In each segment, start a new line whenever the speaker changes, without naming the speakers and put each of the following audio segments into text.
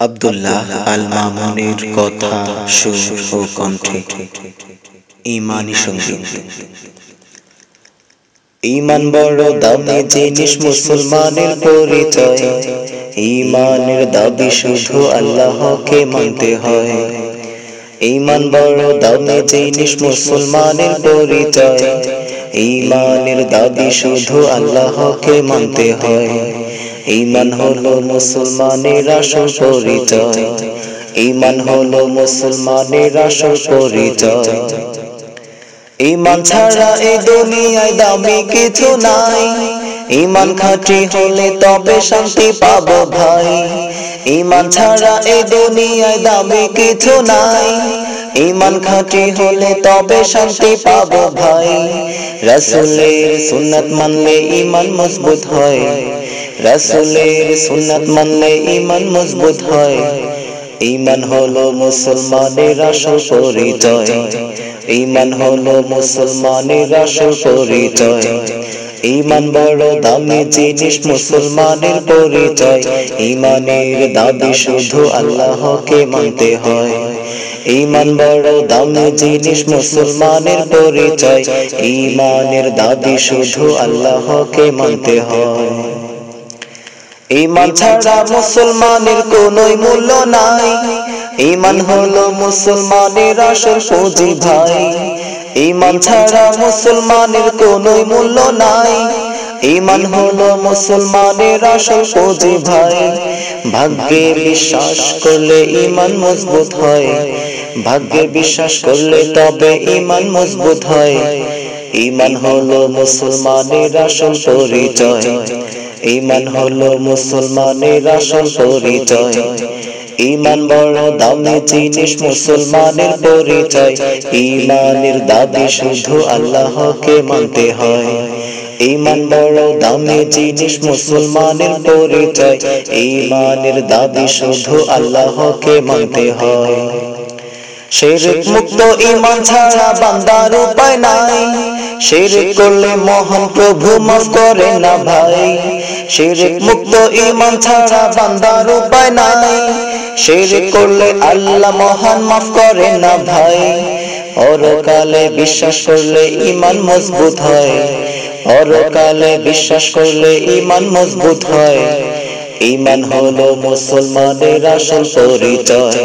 আব্দুল্লাহ আল মামুনের কথা সুর ও কণ্ঠে। ইমানি সংগীত। ইমান বড় দামি জিনিস মুসলমানের পরিচয়। ইমানের দাবি শুধু আল্লাহকে মানতে হয়। ইমান বড় দামি জিনিস মুসলমানের পরিচয়। ইমানের দাবি শুধু আল্লাহকে মানতে হয়। ইমান হলো মুসলমানের আসল পরিচয় ইমান হলো মুসলমানের আসল পরিচয় ইমান ছাড়া এই দুনিয়ায় দামি কিছু নাই। ইমান খাঁটি হলে তবে শান্তি পাবো ভাই। ইমান ছাড়া এই দুনিয়ায় দামি কিছু নাই। ইমান খাঁটি হলে তবে শান্তি পাবো ভাই। রাসুলের সুন্নাত মানলে ইমান মজবুত হয়। রাসুলের সুন্নাত মানলে ইমান মজবুত হয়। ইমান হলো মুসলমানের আসল পরিচয়। ইমান হলো মুসলমানের আসল পরিচয়। ইমান বড় দামি জিনিস, মুসলমানের পরিচয়। ইমানের দাবি শুধু আল্লাহকে মানতে হয়। ইমান বড় দামি জিনিস, মুসলমানের পরিচয়। ইমানের দাবি শুধু আল্লাহকে মানতে হয়। ইমান ছাড়া মুসলমানের কোনোই মূল্য নাই। ইমান হলো মুসলমানের আসল পুঁজি ভাই। ইমান ছাড়া মুসলমানের কোনোই মূল্য নাই। ইমান হলো মুসলমানের আসল পুঁজি ভাই। ভাগ্যে বিশ্বাস করলে ইমান মজবুত হয়। ভাগ্যে বিশ্বাস করলে তবে ইমান মজবুত হয়। ইমান হলো মুসলমানের আসল পরিচয়। ইমান হলো মুসলমানের আসল পরিচয়। ইমান বড় দামি জিনিস, মুসলমানের পরিচয়। ইমানের দাবি শুধু আল্লাহকে মানতে হয়। ইমান বড় দামি জিনিস, মুসলমানের পরিচয়। ইমানের দাবি শুধু আল্লাহকে মানতে হয়। শিরিক মুক্ত ইমান ছাড়া বান্দার উপায় নাই। শিরিক করলে মহান প্রভু মাফ করে না ভাই। শিরিক মুক্ত ইমান ছাড়া বান্দার উপায় নাই। শিরিক করলে আল্লাহ মহান মাফ করে না ভাই। পরকালে বিশ্বাস করলে ইমান মজবুত হয়। পরকালে বিশ্বাস করলে ইমান মজবুত হয়। ইমান হলো মুসলমানের আসল পরিচয়।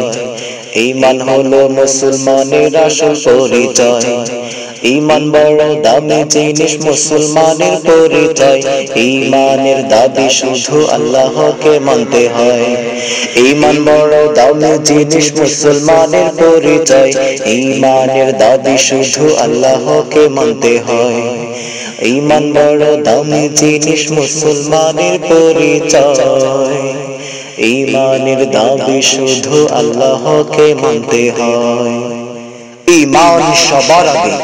ইমান হলো মুসলমানের আসল পরিচয়। ইমান বড় দামি জিনিস মুসলমানের পরিচয়। ইমানের দাবি শুধু আল্লাহকে মানতে হয়। ইমান বড় দামি জিনিস মুসলমানের পরিচয়। ইমানের দাবি শুধু আল্লাহকে মানতে হয়। ইমান বড় দামি জিনিস মুসলমানের পরিচয়। ইমানের দাবি শুধু আল্লাহকে মানতে হয়।
ইমান সবার আগে।